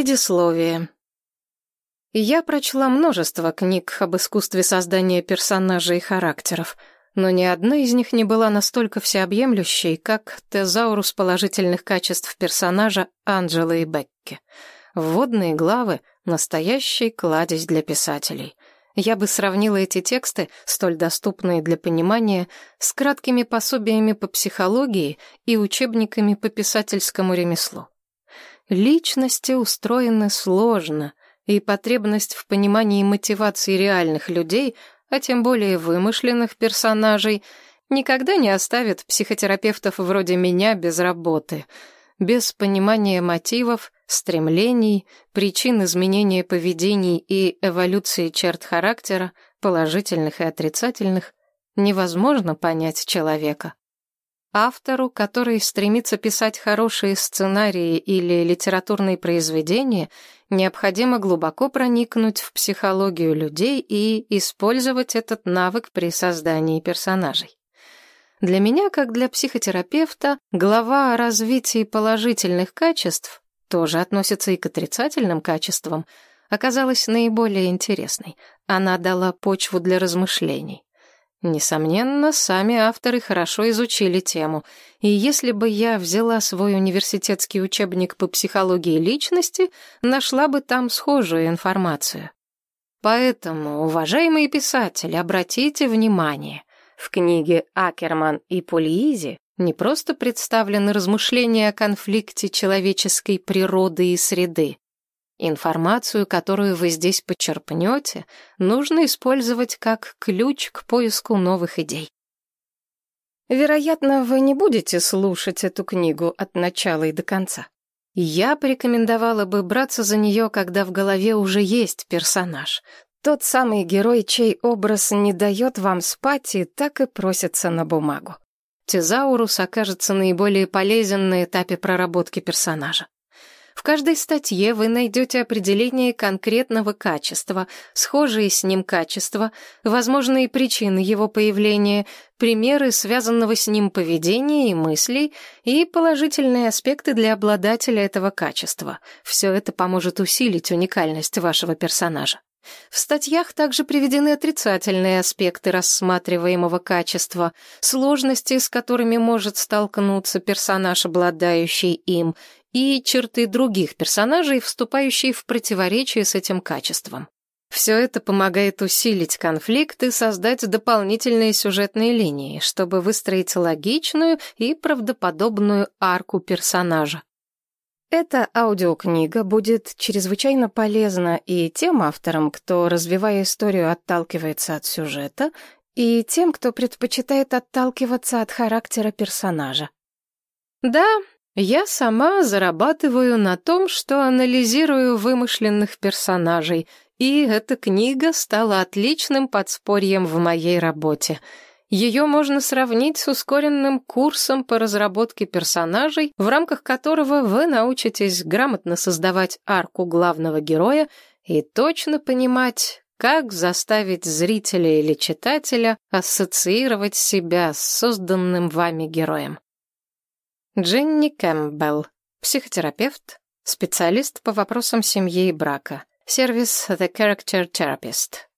Предисловие. Я прочла множество книг об искусстве создания персонажей и характеров, но ни одна из них не была настолько всеобъемлющей, как тезаурус положительных качеств персонажа Анджелы и Бекки. Вводные главы — настоящий кладезь для писателей. Я бы сравнила эти тексты, столь доступные для понимания, с краткими пособиями по психологии и учебниками по писательскому ремеслу. Личности устроены сложно, и потребность в понимании мотивации реальных людей, а тем более вымышленных персонажей, никогда не оставит психотерапевтов вроде меня без работы, без понимания мотивов, стремлений, причин изменения поведений и эволюции черт характера, положительных и отрицательных, невозможно понять человека. Автору, который стремится писать хорошие сценарии или литературные произведения, необходимо глубоко проникнуть в психологию людей и использовать этот навык при создании персонажей. Для меня, как для психотерапевта, глава о развитии положительных качеств тоже относится и к отрицательным качествам, оказалась наиболее интересной. Она дала почву для размышлений. Несомненно, сами авторы хорошо изучили тему, и если бы я взяла свой университетский учебник по психологии личности, нашла бы там схожую информацию. Поэтому, уважаемые писатели, обратите внимание, в книге Акерман и Пульизи не просто представлены размышления о конфликте человеческой природы и среды, Информацию, которую вы здесь почерпнете, нужно использовать как ключ к поиску новых идей. Вероятно, вы не будете слушать эту книгу от начала и до конца. Я порекомендовала бы браться за нее, когда в голове уже есть персонаж. Тот самый герой, чей образ не дает вам спать и так и просится на бумагу. Тезаурус окажется наиболее полезен на этапе проработки персонажа. В каждой статье вы найдете определение конкретного качества, схожие с ним качества, возможные причины его появления, примеры связанного с ним поведения и мыслей и положительные аспекты для обладателя этого качества. Все это поможет усилить уникальность вашего персонажа. В статьях также приведены отрицательные аспекты рассматриваемого качества, сложности, с которыми может столкнуться персонаж, обладающий им, и черты других персонажей, вступающие в противоречие с этим качеством. Все это помогает усилить конфликт и создать дополнительные сюжетные линии, чтобы выстроить логичную и правдоподобную арку персонажа. Эта аудиокнига будет чрезвычайно полезна и тем авторам, кто, развивая историю, отталкивается от сюжета, и тем, кто предпочитает отталкиваться от характера персонажа. Да, я сама зарабатываю на том, что анализирую вымышленных персонажей, и эта книга стала отличным подспорьем в моей работе. Ее можно сравнить с ускоренным курсом по разработке персонажей, в рамках которого вы научитесь грамотно создавать арку главного героя и точно понимать, как заставить зрителя или читателя ассоциировать себя с созданным вами героем. Дженни Кэмпбелл, психотерапевт, специалист по вопросам семьи и брака, сервис The Character Therapist.